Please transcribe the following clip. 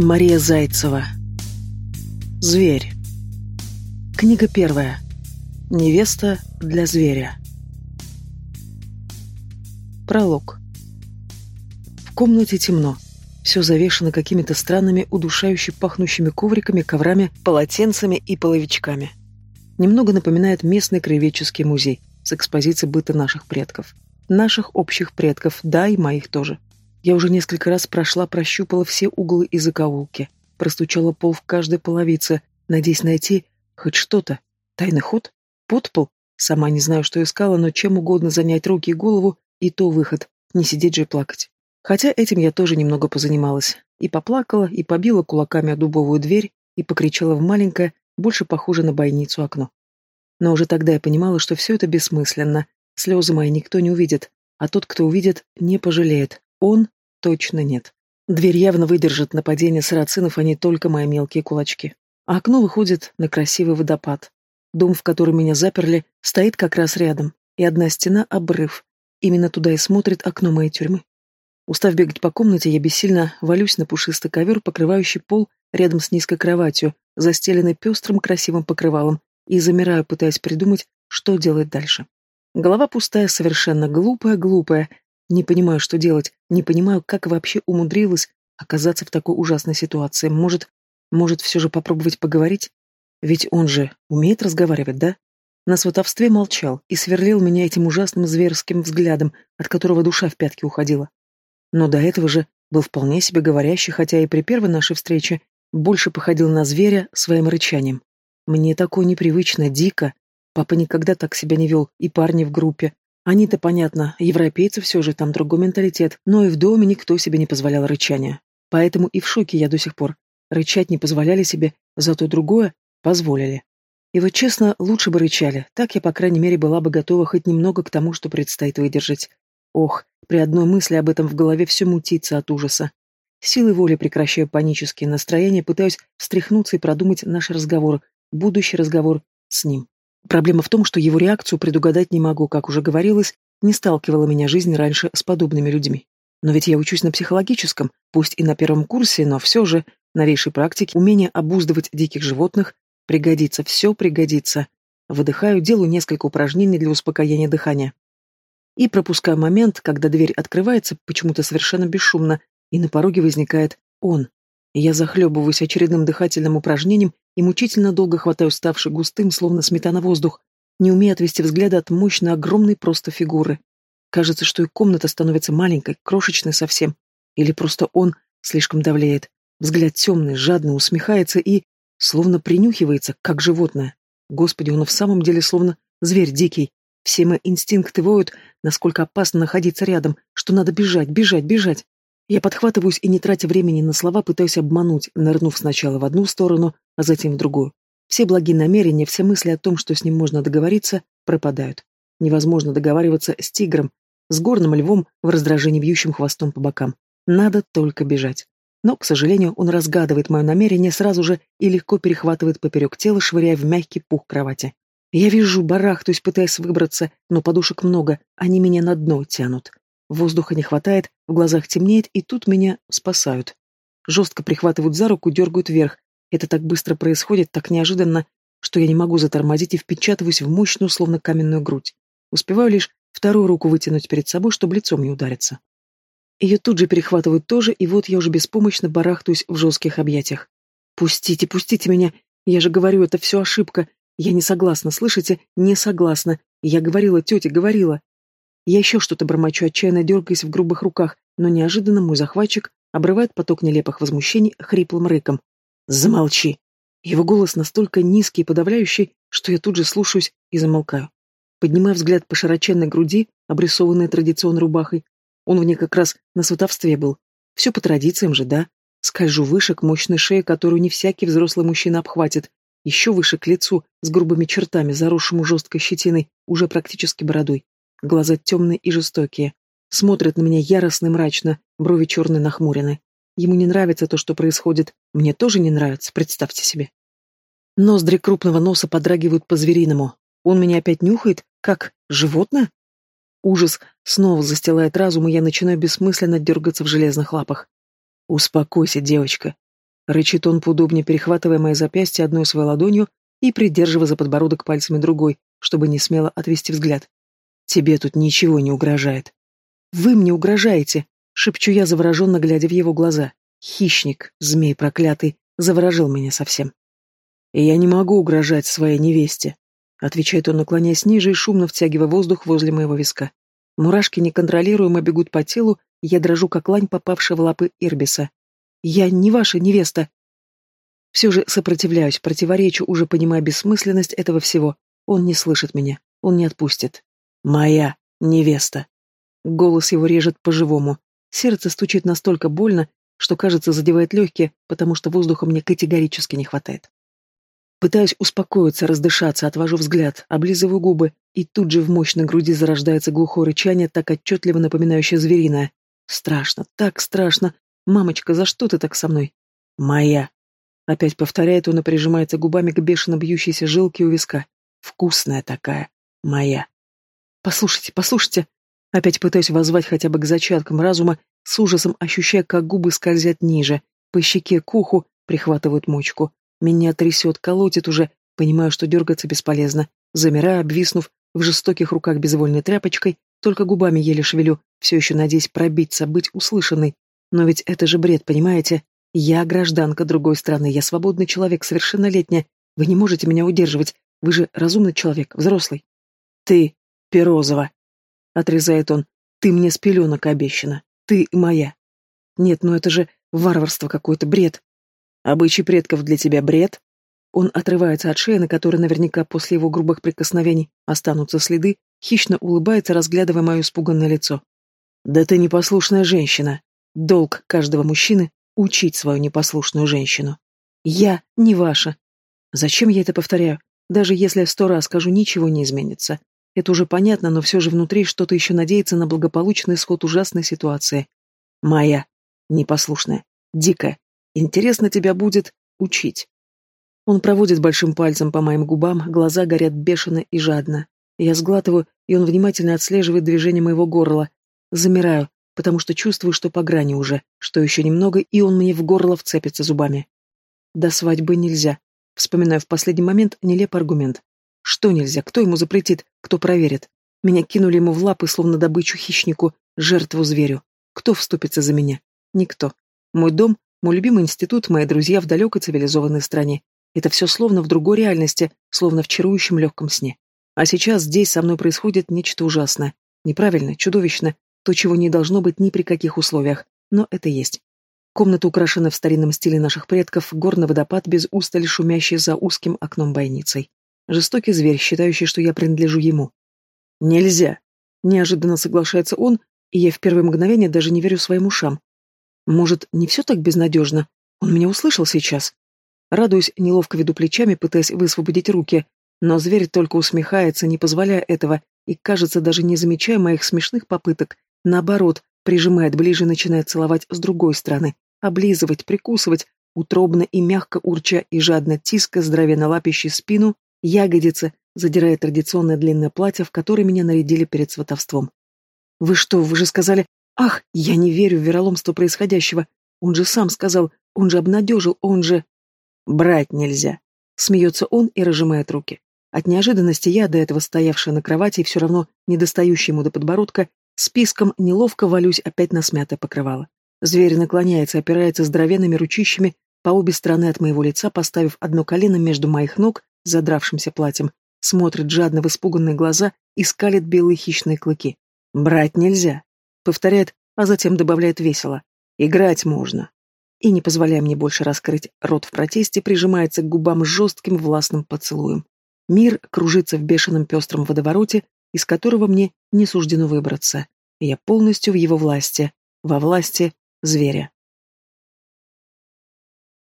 Мария Зайцева. Зверь. Книга первая. Невеста для зверя. Пролог. В комнате темно. Все завешено какими-то странными, удушающе пахнущими ковриками, коврами, полотенцами и половичками. Немного напоминает местный краеведческий музей с экспозицией быта наших предков. Наших общих предков, да, и моих тоже. Я уже несколько раз прошла, прощупала все углы и закоулки, простучала пол в каждой половице, надеясь найти хоть что-то. Тайный ход? Подпол? Сама не знаю, что искала, но чем угодно занять руки и голову, и то выход, не сидеть же и плакать. Хотя этим я тоже немного позанималась. И поплакала, и побила кулаками о дубовую дверь, и покричала в маленькое, больше похоже на бойницу окно. Но уже тогда я понимала, что все это бессмысленно. Слезы мои никто не увидит, а тот, кто увидит, не пожалеет, он точно нет. Дверь явно выдержит нападение сарацинов, а не только мои мелкие кулачки. А окно выходит на красивый водопад. Дом, в который меня заперли, стоит как раз рядом, и одна стена — обрыв. Именно туда и смотрит окно моей тюрьмы. Устав бегать по комнате, я бессильно валюсь на пушистый ковер, покрывающий пол рядом с низкой кроватью, застеленной пестрым красивым покрывалом, и замираю, пытаясь придумать, что делать дальше. Голова пустая, совершенно глупая-глупая, не понимаю, что делать, не понимаю, как вообще умудрилась оказаться в такой ужасной ситуации. Может, может все же попробовать поговорить? Ведь он же умеет разговаривать, да? На сватовстве молчал и сверлил меня этим ужасным зверским взглядом, от которого душа в пятки уходила. Но до этого же был вполне себе говорящий, хотя и при первой нашей встрече больше походил на зверя своим рычанием. Мне такое непривычно, дико. Папа никогда так себя не вел, и парни в группе, они-то, понятно, европейцы все же, там другой менталитет, но и в доме никто себе не позволял рычания. Поэтому и в шоке я до сих пор. Рычать не позволяли себе, зато другое позволили. И вот честно, лучше бы рычали, так я, по крайней мере, была бы готова хоть немного к тому, что предстоит выдержать. Ох, при одной мысли об этом в голове все мутится от ужаса. Силой воли прекращаю панические настроения, пытаюсь встряхнуться и продумать наш разговор, будущий разговор с ним. Проблема в том, что его реакцию предугадать не могу, как уже говорилось, не сталкивала меня жизнь раньше с подобными людьми. Но ведь я учусь на психологическом, пусть и на первом курсе, но все же, новейшей практике, умение обуздывать диких животных пригодится, все пригодится. Выдыхаю, делаю несколько упражнений для успокоения дыхания. И пропускаю момент, когда дверь открывается почему-то совершенно бесшумно, и на пороге возникает он. Я захлебываюсь очередным дыхательным упражнением и мучительно долго хватаю ставший густым, словно сметана воздух, не умея отвести взгляда от мощной, огромной просто фигуры. Кажется, что и комната становится маленькой, крошечной совсем. Или просто он слишком давлеет. Взгляд темный, жадный, усмехается и... словно принюхивается, как животное. Господи, он в самом деле словно зверь дикий. Все мои инстинкты воют, насколько опасно находиться рядом, что надо бежать, бежать, бежать. Я подхватываюсь и, не тратя времени на слова, пытаюсь обмануть, нырнув сначала в одну сторону, а затем в другую. Все благие намерения, все мысли о том, что с ним можно договориться, пропадают. Невозможно договариваться с тигром, с горным львом в раздражении вьющим хвостом по бокам. Надо только бежать. Но, к сожалению, он разгадывает мое намерение сразу же и легко перехватывает поперек тела, швыряя в мягкий пух кровати. Я вижу, барахтаюсь, пытаясь выбраться, но подушек много, они меня на дно тянут. Воздуха не хватает, в глазах темнеет, и тут меня спасают. Жестко прихватывают за руку, дергают вверх. Это так быстро происходит, так неожиданно, что я не могу затормозить и впечатываюсь в мощную, словно каменную грудь. Успеваю лишь вторую руку вытянуть перед собой, чтобы лицом не удариться. Ее тут же перехватывают тоже, и вот я уже беспомощно барахтаюсь в жестких объятиях. «Пустите, пустите меня! Я же говорю, это все ошибка! Я не согласна, слышите? Не согласна! Я говорила, тетя, говорила!» Я еще что-то бормочу, отчаянно дергаясь в грубых руках, но неожиданно мой захватчик обрывает поток нелепых возмущений хриплым рыком. «Замолчи!» Его голос настолько низкий и подавляющий, что я тут же слушаюсь и замолкаю. Поднимая взгляд по широченной груди, обрисованной традиционной рубахой, он в ней как раз на сватовстве был. Все по традициям же, да? Скольжу выше к мощной шее, которую не всякий взрослый мужчина обхватит, еще выше к лицу, с грубыми чертами, заросшему жесткой щетиной, уже практически бородой. Глаза темные и жестокие. Смотрят на меня яростно и мрачно, брови черные нахмурены. Ему не нравится то, что происходит. Мне тоже не нравится, представьте себе. Ноздри крупного носа подрагивают по-звериному. Он меня опять нюхает, как животное? Ужас снова застилает разум, и я начинаю бессмысленно дергаться в железных лапах. «Успокойся, девочка». Рычит он поудобнее, перехватывая мои запястья одной своей ладонью и придерживая за подбородок пальцами другой, чтобы не смело отвести взгляд. Тебе тут ничего не угрожает. Вы мне угрожаете, шепчу я, завороженно глядя в его глаза. Хищник, змей проклятый, заворожил меня совсем. Я не могу угрожать своей невесте, отвечает он, наклоняясь ниже и шумно втягивая воздух возле моего виска. Мурашки неконтролируемо бегут по телу, я дрожу, как лань, попавшая в лапы Ирбиса. «Я не ваша невеста!» Все же сопротивляюсь, противоречу, уже понимая бессмысленность этого всего. Он не слышит меня, он не отпустит. «Моя невеста!» Голос его режет по-живому. Сердце стучит настолько больно, что, кажется, задевает легкие, потому что воздуха мне категорически не хватает. Пытаюсь успокоиться, раздышаться, отвожу взгляд, облизываю губы, и тут же в мощной груди зарождается глухое рычание, так отчетливо напоминающее звериное. Страшно, так страшно. Мамочка, за что ты так со мной? Моя. Опять повторяет он и прижимается губами к бешено бьющейся жилке у виска. Вкусная такая. Моя. Послушайте, послушайте. Опять пытаюсь воззвать хотя бы к зачаткам разума, с ужасом ощущая, как губы скользят ниже, по щеке к уху прихватывают мочку. Меня трясет, колотит уже, понимаю, что дергаться бесполезно. Замираю, обвиснув в жестоких руках безвольной тряпочкой, только губами еле шевелю, все еще надеясь пробиться, быть услышанной. Но ведь это же бред, понимаете? Я гражданка другой страны, я свободный человек, совершеннолетняя. Вы не можете меня удерживать, вы же разумный человек, взрослый. Ты, Перозова, отрезает он, ты мне с пеленок обещана, ты моя. Нет, ну это же варварство какое-то, бред. Обычай предков для тебя бред? Он отрывается от шеи, на которой наверняка после его грубых прикосновений останутся следы, хищно улыбается, разглядывая мое испуганное лицо. «Да ты непослушная женщина. Долг каждого мужчины — учить свою непослушную женщину. Я не ваша. Зачем я это повторяю? Даже если сто раз скажу, ничего не изменится. Это уже понятно, но все же внутри что-то еще надеется на благополучный исход ужасной ситуации. Моя. Непослушная. Дикая. Интересно тебя будет учить. Он проводит большим пальцем по моим губам, глаза горят бешено и жадно. Я сглатываю, и он внимательно отслеживает движение моего горла. Замираю, потому что чувствую, что по грани уже, что еще немного, и он мне в горло вцепится зубами. До свадьбы нельзя. Вспоминаю в последний момент нелепый аргумент. Что нельзя? Кто ему запретит? Кто проверит? Меня кинули ему в лапы, словно добычу хищнику, жертву зверю. Кто вступится за меня? Никто. Мой дом, мой любимый институт, мои друзья в далекой цивилизованной стране. Это все словно в другой реальности, словно в чарующем легком сне. А сейчас здесь со мной происходит нечто ужасное. Неправильно, чудовищно, то, чего не должно быть ни при каких условиях. Но это есть. Комната украшена в старинном стиле наших предков, горный водопад без устали шумящий за узким окном бойницей. Жестокий зверь, считающий, что я принадлежу ему. «Нельзя!» Неожиданно соглашается он, и я в первое мгновение даже не верю своим ушам. Может, не все так безнадежно? Он меня услышал сейчас. Радуюсь, неловко веду плечами, пытаясь высвободить руки, но зверь только усмехается, не позволяя этого, и, кажется, даже не замечая моих смешных попыток, наоборот, прижимает ближе и начинает целовать с другой стороны, облизывать, прикусывать, утробно и мягко урча и жадно тиска здоровенно лапящей спину, ягодицы, задирая традиционное длинное платье, в которое меня нарядили перед сватовством. «Вы что, вы же сказали... Ах, я не верю в вероломство происходящего. Он же сам сказал, он же обнадежил, он же...» Брать нельзя. Смеется он и разжимает руки. От неожиданности я, до этого стоявшая на кровати и все равно не достающая ему до подбородка, списком неловко валюсь опять на смятое покрывало. Зверь наклоняется, опирается здоровенными ручищами по обе стороны от моего лица, поставив одно колено между моих ног, задравшимся платьем, смотрит жадно в испуганные глаза и скалит белые хищные клыки. «Брать нельзя», — повторяет, а затем добавляет весело. «Играть можно» и, не позволяя мне больше раскрыть рот в протесте, прижимается к губам жестким властным поцелуем. Мир кружится в бешеном пестром водовороте, из которого мне не суждено выбраться. Я полностью в его власти, во власти зверя.